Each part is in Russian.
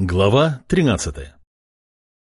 Глава 13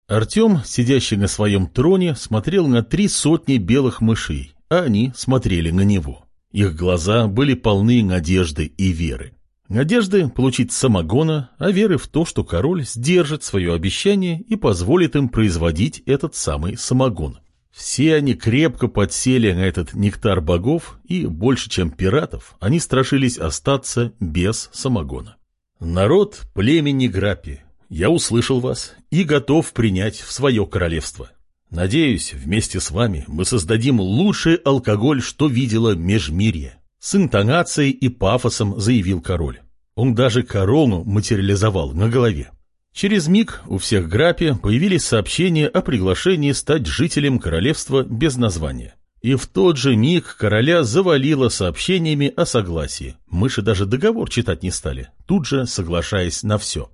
Артем, сидящий на своем троне, смотрел на три сотни белых мышей, а они смотрели на него. Их глаза были полны надежды и веры. Надежды получить самогона, а веры в то, что король сдержит свое обещание и позволит им производить этот самый самогон. Все они крепко подсели на этот нектар богов, и больше, чем пиратов, они страшились остаться без самогона. Народ племени Грапи, я услышал вас и готов принять в свое королевство. Надеюсь, вместе с вами мы создадим лучший алкоголь, что видела Межмирье. С интонацией и пафосом заявил король. Он даже корону материализовал на голове. Через миг у всех Грапи появились сообщения о приглашении стать жителем королевства без названия. И в тот же миг короля завалило сообщениями о согласии. Мыши даже договор читать не стали, тут же соглашаясь на все.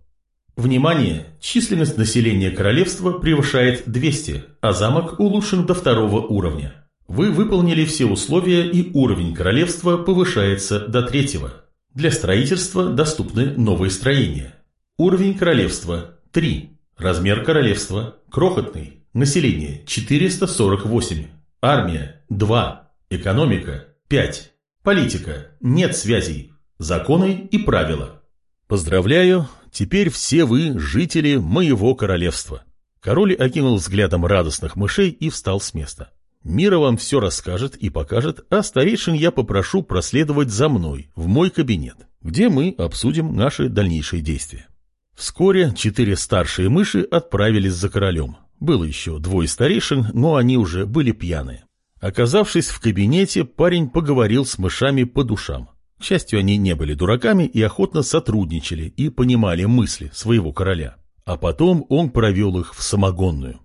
Внимание! Численность населения королевства превышает 200, а замок улучшен до второго уровня. Вы выполнили все условия и уровень королевства повышается до третьего. Для строительства доступны новые строения. Уровень королевства 3. Размер королевства крохотный. Население 448. Армия – 2. Экономика – 5. Политика – нет связей. Законы и правила. Поздравляю, теперь все вы жители моего королевства. Король окинул взглядом радостных мышей и встал с места. Мира вам все расскажет и покажет, а старейшин я попрошу проследовать за мной в мой кабинет, где мы обсудим наши дальнейшие действия. Вскоре четыре старшие мыши отправились за королем, было еще двое старейшин, но они уже были пьяные. Оказавшись в кабинете, парень поговорил с мышами по душам. К счастью, они не были дураками и охотно сотрудничали и понимали мысли своего короля. А потом он провел их в самогонную.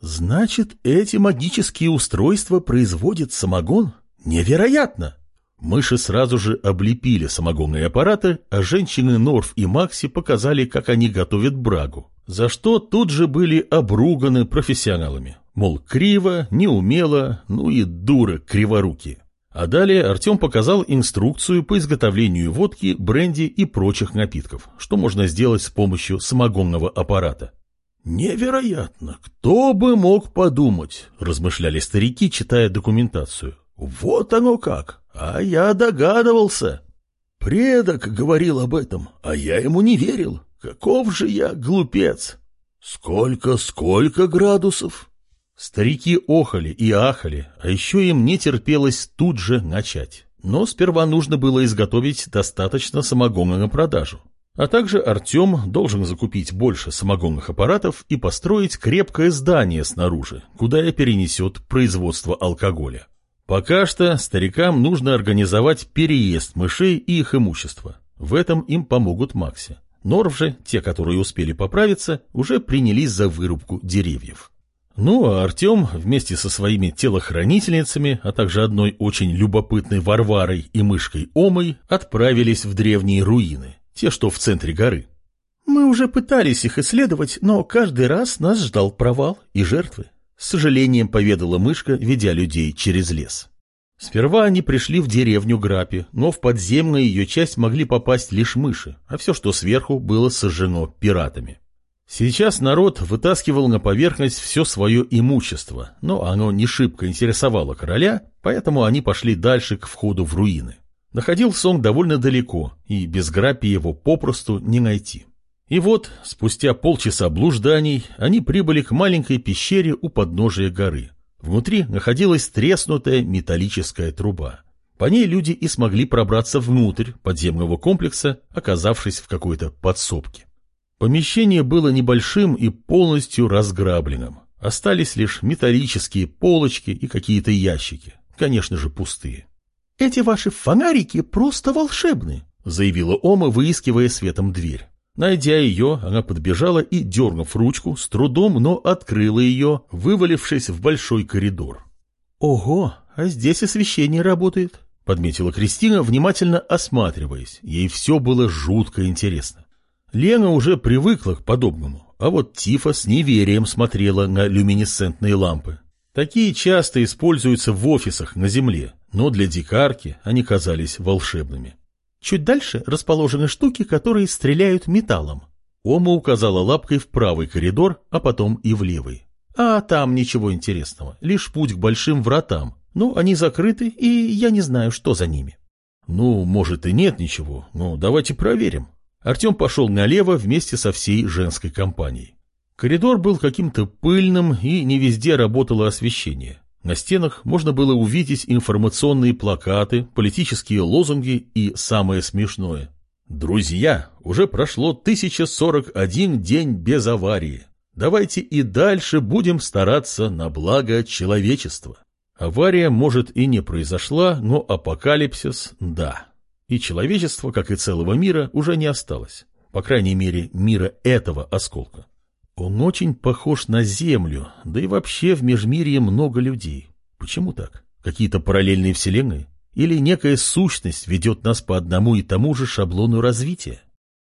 «Значит, эти магические устройства производят самогон? Невероятно!» Мыши сразу же облепили самогонные аппараты, а женщины Норф и Макси показали, как они готовят брагу за что тут же были обруганы профессионалами. Мол, криво, неумело, ну и дура криворуки. А далее Артем показал инструкцию по изготовлению водки, бренди и прочих напитков, что можно сделать с помощью самогонного аппарата. «Невероятно! Кто бы мог подумать?» – размышляли старики, читая документацию. «Вот оно как! А я догадывался!» Предок говорил об этом, а я ему не верил. Каков же я глупец! Сколько, сколько градусов? Старики охали и ахали, а еще им не терпелось тут же начать. Но сперва нужно было изготовить достаточно самогона на продажу. А также Артем должен закупить больше самогонных аппаратов и построить крепкое здание снаружи, куда и перенесет производство алкоголя. Пока что старикам нужно организовать переезд мышей и их имущество. В этом им помогут Макси. Норв же, те, которые успели поправиться, уже принялись за вырубку деревьев. Ну, а Артем вместе со своими телохранительницами, а также одной очень любопытной Варварой и мышкой Омой отправились в древние руины, те, что в центре горы. Мы уже пытались их исследовать, но каждый раз нас ждал провал и жертвы. С сожалением поведала мышка, ведя людей через лес. Сперва они пришли в деревню Грапи, но в подземную ее часть могли попасть лишь мыши, а все, что сверху, было сожжено пиратами. Сейчас народ вытаскивал на поверхность все свое имущество, но оно не шибко интересовало короля, поэтому они пошли дальше к входу в руины. Находился он довольно далеко, и без Грапи его попросту не найти. И вот, спустя полчаса блужданий, они прибыли к маленькой пещере у подножия горы. Внутри находилась треснутая металлическая труба. По ней люди и смогли пробраться внутрь подземного комплекса, оказавшись в какой-то подсобке. Помещение было небольшим и полностью разграбленным. Остались лишь металлические полочки и какие-то ящики, конечно же, пустые. «Эти ваши фонарики просто волшебны», — заявила Ома, выискивая светом дверь. Найдя ее, она подбежала и, дернув ручку, с трудом, но открыла ее, вывалившись в большой коридор. «Ого, а здесь освещение работает», — подметила Кристина, внимательно осматриваясь. Ей все было жутко интересно. Лена уже привыкла к подобному, а вот Тифа с неверием смотрела на люминесцентные лампы. Такие часто используются в офисах на Земле, но для дикарки они казались волшебными. Чуть дальше расположены штуки, которые стреляют металлом. Ома указала лапкой в правый коридор, а потом и в левый. А там ничего интересного, лишь путь к большим вратам. Ну, они закрыты, и я не знаю, что за ними. Ну, может и нет ничего, но давайте проверим. Артем пошел налево вместе со всей женской компанией. Коридор был каким-то пыльным, и не везде работало освещение. На стенах можно было увидеть информационные плакаты, политические лозунги и самое смешное. «Друзья, уже прошло 1041 день без аварии. Давайте и дальше будем стараться на благо человечества». Авария, может, и не произошла, но апокалипсис – да. И человечество, как и целого мира, уже не осталось. По крайней мере, мира этого осколка. Он очень похож на Землю, да и вообще в Межмирье много людей. Почему так? Какие-то параллельные вселенные? Или некая сущность ведет нас по одному и тому же шаблону развития?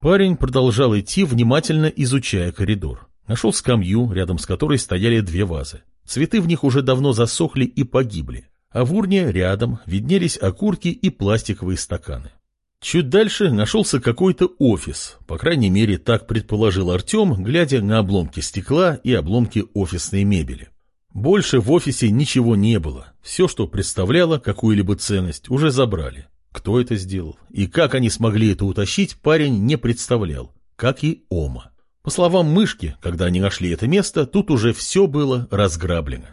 Парень продолжал идти, внимательно изучая коридор. Нашел скамью, рядом с которой стояли две вазы. Цветы в них уже давно засохли и погибли. А в урне рядом виднелись окурки и пластиковые стаканы. Чуть дальше нашелся какой-то офис, по крайней мере так предположил Артем, глядя на обломки стекла и обломки офисной мебели. Больше в офисе ничего не было, все, что представляло какую-либо ценность, уже забрали. Кто это сделал и как они смогли это утащить, парень не представлял, как и Ома. По словам Мышки, когда они нашли это место, тут уже все было разграблено.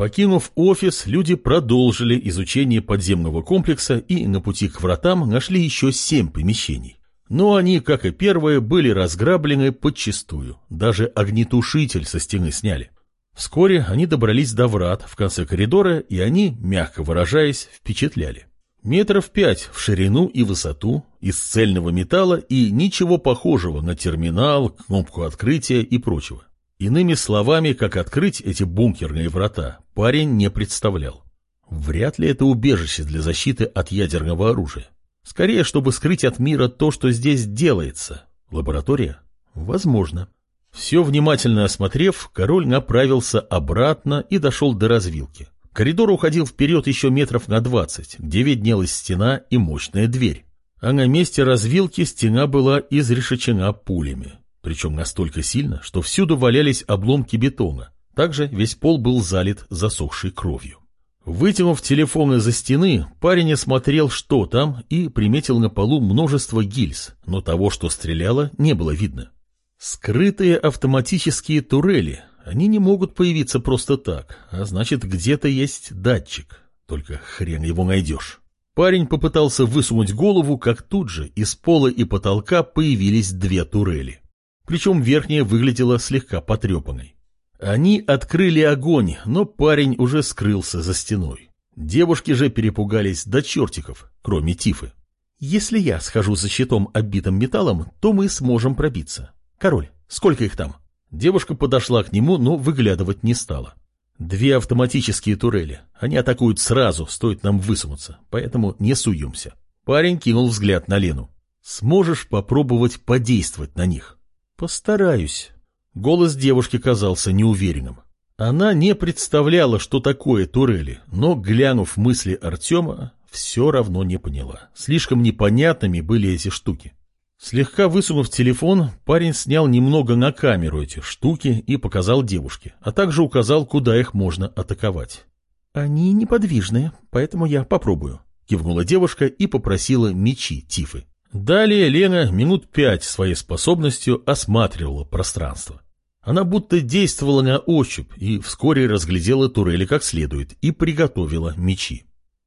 Покинув офис, люди продолжили изучение подземного комплекса и на пути к вратам нашли еще семь помещений. Но они, как и первые, были разграблены подчистую. Даже огнетушитель со стены сняли. Вскоре они добрались до врат в конце коридора, и они, мягко выражаясь, впечатляли. Метров пять в ширину и высоту, из цельного металла и ничего похожего на терминал, кнопку открытия и прочего. Иными словами, как открыть эти бункерные врата, парень не представлял. Вряд ли это убежище для защиты от ядерного оружия. Скорее, чтобы скрыть от мира то, что здесь делается. Лаборатория? Возможно. Все внимательно осмотрев, король направился обратно и дошел до развилки. Коридор уходил вперед еще метров на двадцать, где виднелась стена и мощная дверь. А на месте развилки стена была изрешечена пулями причем настолько сильно, что всюду валялись обломки бетона. Также весь пол был залит засохшей кровью. Вытянув телефон из-за стены, парень осмотрел, что там, и приметил на полу множество гильз, но того, что стреляло, не было видно. Скрытые автоматические турели. Они не могут появиться просто так, а значит, где-то есть датчик. Только хрен его найдешь. Парень попытался высунуть голову, как тут же из пола и потолка появились две турели причем верхняя выглядела слегка потрепанной. Они открыли огонь, но парень уже скрылся за стеной. Девушки же перепугались до чертиков, кроме Тифы. «Если я схожу за щитом, оббитым металлом, то мы сможем пробиться. Король, сколько их там?» Девушка подошла к нему, но выглядывать не стала. «Две автоматические турели. Они атакуют сразу, стоит нам высунуться, поэтому не суемся». Парень кинул взгляд на Лену. «Сможешь попробовать подействовать на них?» «Постараюсь». Голос девушки казался неуверенным. Она не представляла, что такое турели, но, глянув мысли Артема, все равно не поняла. Слишком непонятными были эти штуки. Слегка высунув телефон, парень снял немного на камеру эти штуки и показал девушке, а также указал, куда их можно атаковать. «Они неподвижные, поэтому я попробую», — кивнула девушка и попросила мечи Тифы. Далее Лена минут пять своей способностью осматривала пространство. Она будто действовала на ощупь и вскоре разглядела турели как следует и приготовила мечи.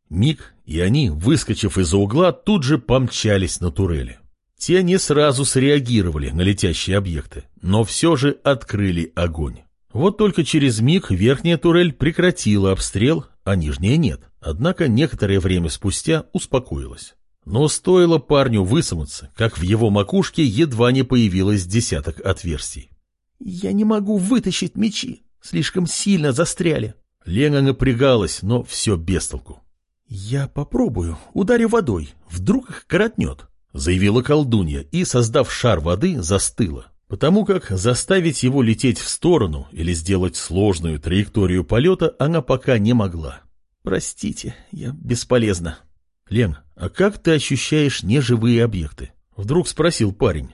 Миг, и они, выскочив из-за угла, тут же помчались на турели. Те не сразу среагировали на летящие объекты, но все же открыли огонь. Вот только через миг верхняя турель прекратила обстрел, а нижняя нет. Однако некоторое время спустя успокоилась. Но стоило парню высунуться, как в его макушке едва не появилось десяток отверстий. «Я не могу вытащить мечи, слишком сильно застряли». Лена напрягалась, но все без толку. «Я попробую, ударю водой, вдруг их коротнет», — заявила колдунья и, создав шар воды, застыла, потому как заставить его лететь в сторону или сделать сложную траекторию полета она пока не могла. «Простите, я бесполезна». «Лен, а как ты ощущаешь неживые объекты?» Вдруг спросил парень.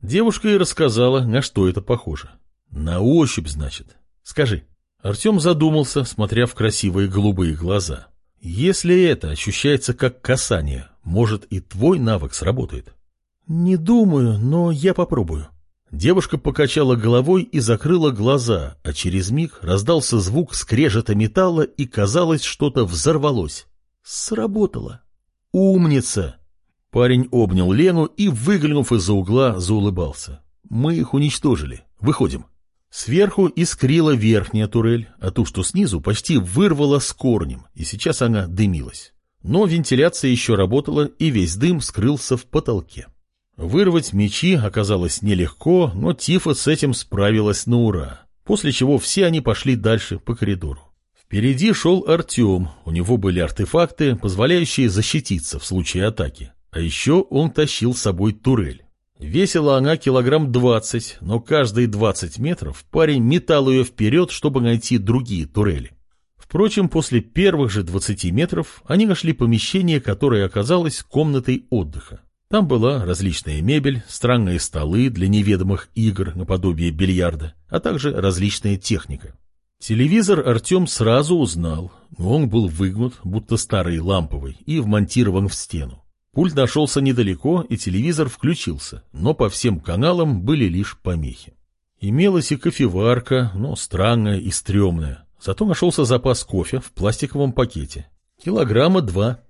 Девушка и рассказала, на что это похоже. На ощупь, значит. Скажи. Артем задумался, смотря в красивые голубые глаза. Если это ощущается как касание, может и твой навык сработает? Не думаю, но я попробую. Девушка покачала головой и закрыла глаза, а через миг раздался звук скрежета металла и, казалось, что-то взорвалось. Сработало. Умница! Парень обнял Лену и, выглянув из-за угла, заулыбался. Мы их уничтожили. Выходим. Сверху искрила верхняя турель, а ту, что снизу, почти вырвала с корнем, и сейчас она дымилась. Но вентиляция еще работала, и весь дым скрылся в потолке. Вырвать мечи оказалось нелегко, но Тифа с этим справилась на ура, после чего все они пошли дальше по коридору. Впереди шел Артем, у него были артефакты, позволяющие защититься в случае атаки, а еще он тащил с собой турель. Весила она килограмм двадцать, но каждые двадцать метров парень метал ее вперед, чтобы найти другие турели. Впрочем, после первых же двадцати метров они нашли помещение, которое оказалось комнатой отдыха. Там была различная мебель, странные столы для неведомых игр наподобие бильярда, а также различная техника. Телевизор Артем сразу узнал, он был выгнут, будто старый ламповый, и вмонтирован в стену. Пульт нашелся недалеко, и телевизор включился, но по всем каналам были лишь помехи. Имелась и кофеварка, но странная и стрёмная. Зато нашелся запас кофе в пластиковом пакете. Килограмма два.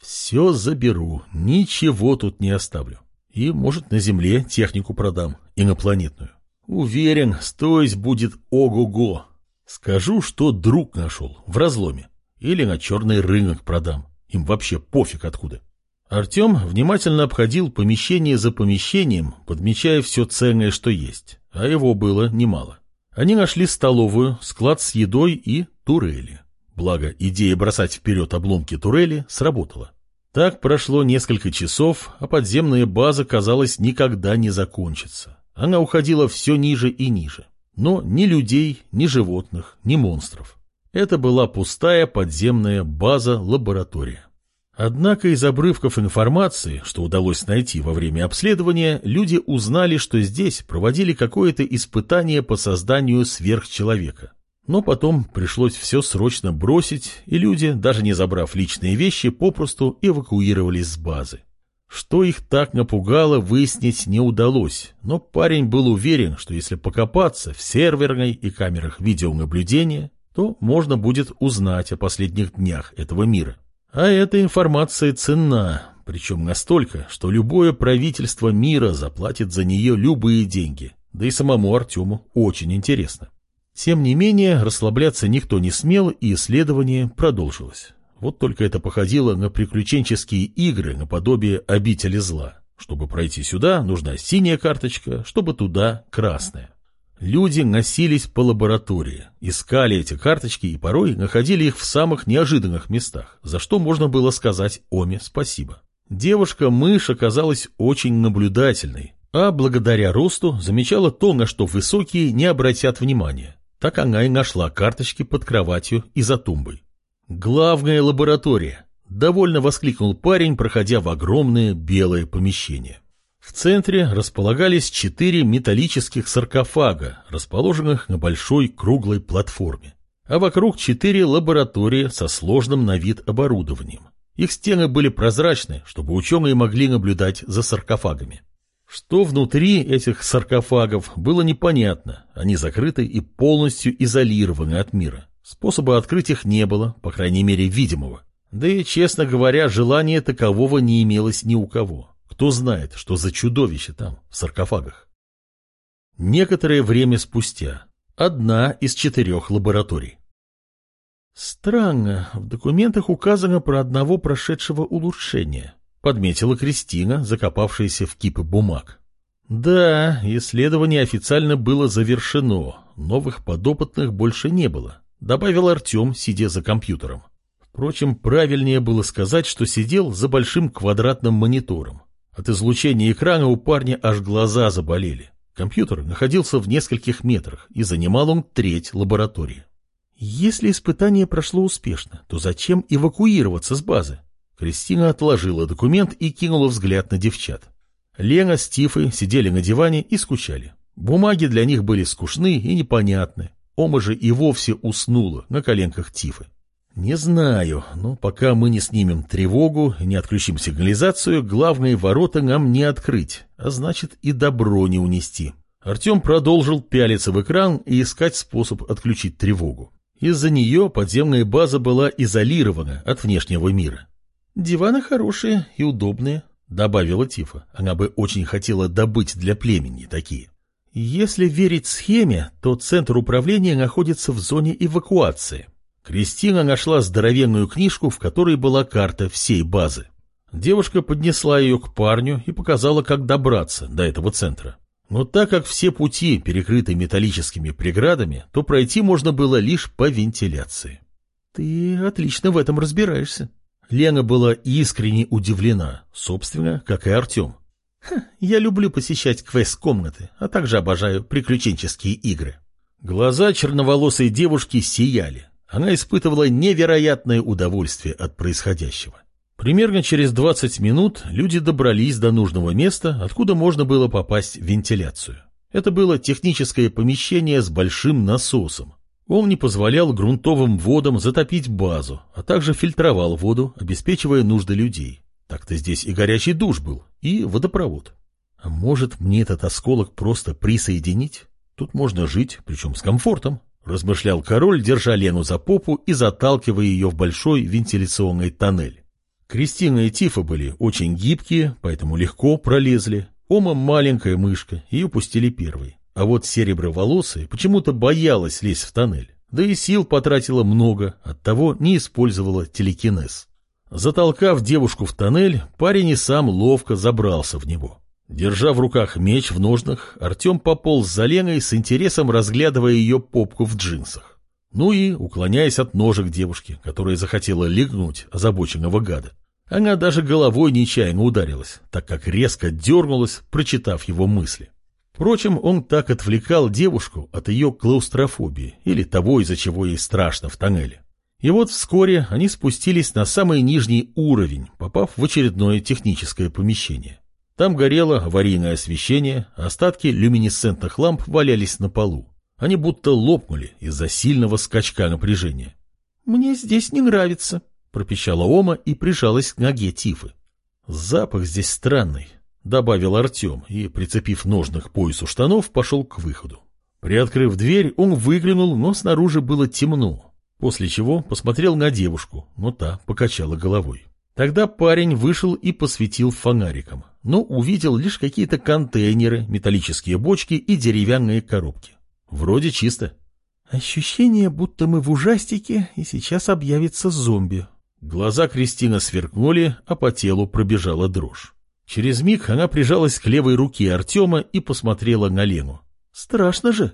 Все заберу, ничего тут не оставлю. И, может, на Земле технику продам, инопланетную. Уверен, стоить будет ого-го. Скажу, что друг нашел в разломе. Или на черный рынок продам. Им вообще пофиг откуда. Артем внимательно обходил помещение за помещением, подмечая все ценное, что есть. А его было немало. Они нашли столовую, склад с едой и турели. Благо, идея бросать вперед обломки турели сработала. Так прошло несколько часов, а подземная база, казалось, никогда не закончится. Она уходила все ниже и ниже. Но ни людей, ни животных, ни монстров. Это была пустая подземная база-лаборатория. Однако из обрывков информации, что удалось найти во время обследования, люди узнали, что здесь проводили какое-то испытание по созданию сверхчеловека. Но потом пришлось все срочно бросить, и люди, даже не забрав личные вещи, попросту эвакуировались с базы. Что их так напугало, выяснить не удалось, но парень был уверен, что если покопаться в серверной и камерах видеонаблюдения, то можно будет узнать о последних днях этого мира. А эта информация ценна, причем настолько, что любое правительство мира заплатит за нее любые деньги, да и самому Артему очень интересно. Тем не менее, расслабляться никто не смел, и исследование продолжилось. Вот только это походило на приключенческие игры наподобие обители зла. Чтобы пройти сюда, нужна синяя карточка, чтобы туда красная. Люди носились по лаборатории, искали эти карточки и порой находили их в самых неожиданных местах, за что можно было сказать Оме спасибо. Девушка-мышь оказалась очень наблюдательной, а благодаря росту замечала то, на что высокие не обратят внимания. Так она и нашла карточки под кроватью и за тумбой. «Главная лаборатория!» — довольно воскликнул парень, проходя в огромное белое помещение. В центре располагались четыре металлических саркофага, расположенных на большой круглой платформе. А вокруг четыре лаборатории со сложным на вид оборудованием. Их стены были прозрачны, чтобы ученые могли наблюдать за саркофагами. Что внутри этих саркофагов было непонятно, они закрыты и полностью изолированы от мира. Способа открыть их не было, по крайней мере видимого. Да и, честно говоря, желания такового не имелось ни у кого. Кто знает, что за чудовище там, в саркофагах. Некоторое время спустя. Одна из четырех лабораторий. Странно, в документах указано про одного прошедшего улучшения подметила Кристина, закопавшаяся в кипы бумаг. Да, исследование официально было завершено, новых подопытных больше не было, добавил Артем, сидя за компьютером. Впрочем, правильнее было сказать, что сидел за большим квадратным монитором. От излучения экрана у парня аж глаза заболели. Компьютер находился в нескольких метрах, и занимал он треть лаборатории. Если испытание прошло успешно, то зачем эвакуироваться с базы? Кристина отложила документ и кинула взгляд на девчат. Лена с Тифой сидели на диване и скучали. Бумаги для них были скучны и непонятны. Ома же и вовсе уснула на коленках Тифы. Не знаю, но пока мы не снимем тревогу не отключим сигнализацию, главные ворота нам не открыть, а значит и добро не унести. Артем продолжил пялиться в экран и искать способ отключить тревогу. Из-за нее подземная база была изолирована от внешнего мира. «Диваны хорошие и удобные», — добавила Тифа. Она бы очень хотела добыть для племени такие. Если верить схеме, то центр управления находится в зоне эвакуации. Кристина нашла здоровенную книжку, в которой была карта всей базы. Девушка поднесла ее к парню и показала, как добраться до этого центра. Но так как все пути перекрыты металлическими преградами, то пройти можно было лишь по вентиляции. «Ты отлично в этом разбираешься». Лена была искренне удивлена, собственно, как и Артем. «Я люблю посещать квест-комнаты, а также обожаю приключенческие игры». Глаза черноволосой девушки сияли. Она испытывала невероятное удовольствие от происходящего. Примерно через 20 минут люди добрались до нужного места, откуда можно было попасть в вентиляцию. Это было техническое помещение с большим насосом. Он не позволял грунтовым водам затопить базу, а также фильтровал воду, обеспечивая нужды людей. Так-то здесь и горячий душ был, и водопровод. А может, мне этот осколок просто присоединить? Тут можно жить, причем с комфортом, размышлял король, держа Лену за попу и заталкивая ее в большой вентиляционный тоннель. Кристина и Тифа были очень гибкие, поэтому легко пролезли. Ома маленькая мышка, ее пустили первой. А вот сереброволосая почему-то боялась лезть в тоннель. Да и сил потратила много, оттого не использовала телекинез. Затолкав девушку в тоннель, парень и сам ловко забрался в него. Держа в руках меч в ножнах, Артем пополз за Леной с интересом разглядывая ее попку в джинсах. Ну и уклоняясь от ножек девушки, которая захотела легнуть озабоченного гада. Она даже головой нечаянно ударилась, так как резко дернулась, прочитав его мысли. Впрочем, он так отвлекал девушку от ее клаустрофобии или того, из-за чего ей страшно в тоннеле. И вот вскоре они спустились на самый нижний уровень, попав в очередное техническое помещение. Там горело аварийное освещение, а остатки люминесцентных ламп валялись на полу. Они будто лопнули из-за сильного скачка напряжения. «Мне здесь не нравится», — пропищала Ома и прижалась к ноге Тифы. «Запах здесь странный», — добавил Артем и, прицепив ножных к поясу штанов, пошел к выходу. Приоткрыв дверь, он выглянул, но снаружи было темно, После чего посмотрел на девушку, но та покачала головой. Тогда парень вышел и посветил фонариком, но увидел лишь какие-то контейнеры, металлические бочки и деревянные коробки. Вроде чисто. Ощущение, будто мы в ужастике, и сейчас объявится зомби. Глаза Кристина сверкнули, а по телу пробежала дрожь. Через миг она прижалась к левой руке Артема и посмотрела на Лену. «Страшно же!»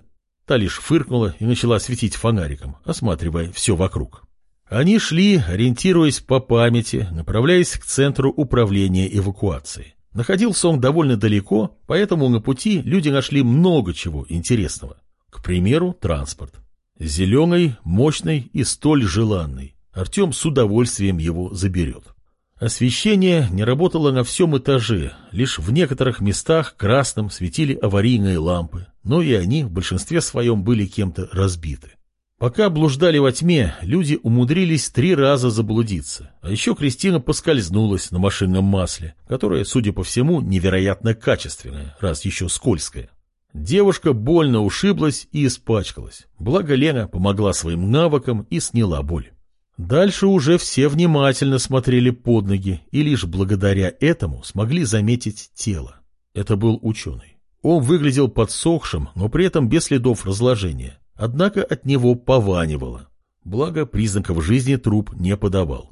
Та лишь фыркнула и начала светить фонариком, осматривая все вокруг. Они шли, ориентируясь по памяти, направляясь к центру управления эвакуацией. Находился он довольно далеко, поэтому на пути люди нашли много чего интересного. К примеру, транспорт. Зеленый, мощный и столь желанный. Артем с удовольствием его заберет. Освещение не работало на всем этаже, лишь в некоторых местах красным светили аварийные лампы, но и они в большинстве своем были кем-то разбиты. Пока блуждали во тьме, люди умудрились три раза заблудиться, а еще Кристина поскользнулась на машинном масле, которое, судя по всему, невероятно качественное, раз еще скользкое. Девушка больно ушиблась и испачкалась, благо Лена помогла своим навыкам и сняла боль. Дальше уже все внимательно смотрели под ноги и лишь благодаря этому смогли заметить тело. Это был ученый. Он выглядел подсохшим, но при этом без следов разложения. Однако от него пованивало. Благо, признаков жизни труп не подавал.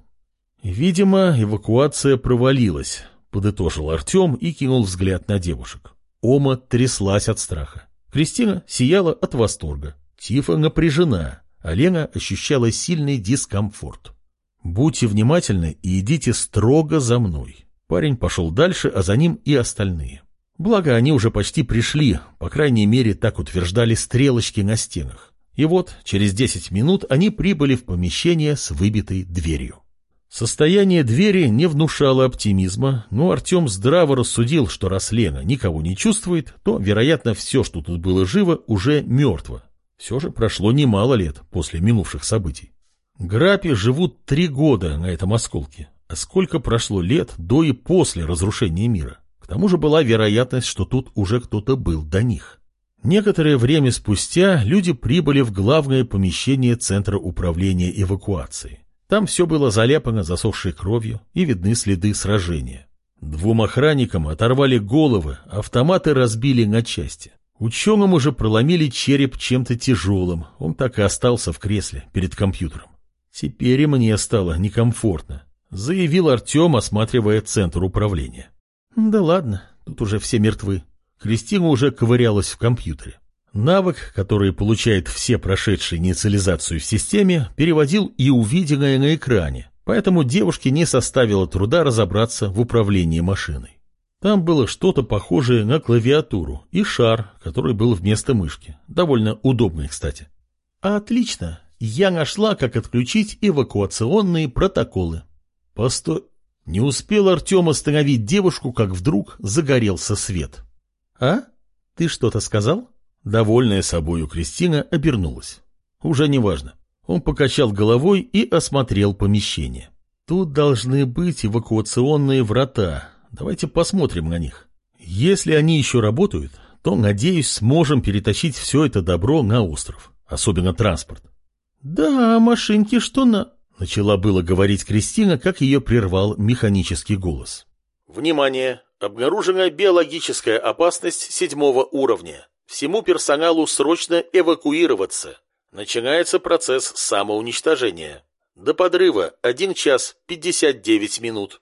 Видимо, эвакуация провалилась, подытожил Артем и кинул взгляд на девушек. Ома тряслась от страха. Кристина сияла от восторга. Тифа напряжена, а Лена ощущала сильный дискомфорт. «Будьте внимательны и идите строго за мной». Парень пошел дальше, а за ним и остальные. Благо, они уже почти пришли, по крайней мере, так утверждали стрелочки на стенах. И вот, через 10 минут они прибыли в помещение с выбитой дверью. Состояние двери не внушало оптимизма, но Артем здраво рассудил, что раз Лена никого не чувствует, то, вероятно, все, что тут было живо, уже мертво. Все же прошло немало лет после минувших событий. Грапи живут три года на этом осколке, а сколько прошло лет до и после разрушения мира. К тому же была вероятность, что тут уже кто-то был до них. Некоторое время спустя люди прибыли в главное помещение Центра управления эвакуацией. Там все было заляпано засохшей кровью и видны следы сражения. Двум охранникам оторвали головы, автоматы разбили на части. Ученому же проломили череп чем-то тяжелым, он так и остался в кресле перед компьютером. Теперь и мне стало некомфортно, заявил Артем, осматривая центр управления. Да ладно, тут уже все мертвы. Кристина уже ковырялась в компьютере. Навык, который получает все прошедшие инициализацию в системе, переводил и увиденное на экране, поэтому девушке не составило труда разобраться в управлении машиной. Там было что-то похожее на клавиатуру и шар, который был вместо мышки. Довольно удобный, кстати. Отлично. Я нашла, как отключить эвакуационные протоколы. Постой. Не успел Артем остановить девушку, как вдруг загорелся свет. А? Ты что-то сказал? Довольная собою Кристина обернулась. Уже неважно. Он покачал головой и осмотрел помещение. Тут должны быть эвакуационные врата. Давайте посмотрим на них. Если они еще работают, то, надеюсь, сможем перетащить все это добро на остров. Особенно транспорт. Да, машинки что на... Начала было говорить Кристина, как ее прервал механический голос. Внимание! Обнаружена биологическая опасность седьмого уровня. Всему персоналу срочно эвакуироваться. Начинается процесс самоуничтожения. До подрыва 1 час 59 минут.